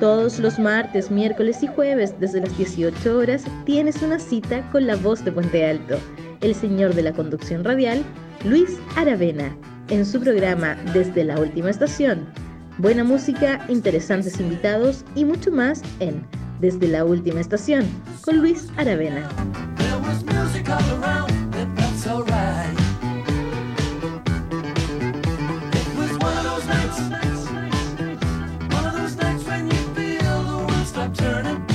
Todos los martes, miércoles y jueves desde las 18 horas tienes una cita con la voz de Puente Alto, el señor de la conducción radial, Luis Aravena, en su programa Desde la Última Estación. Buena música, interesantes invitados y mucho más en Desde la Última Estación con Luis Aravena.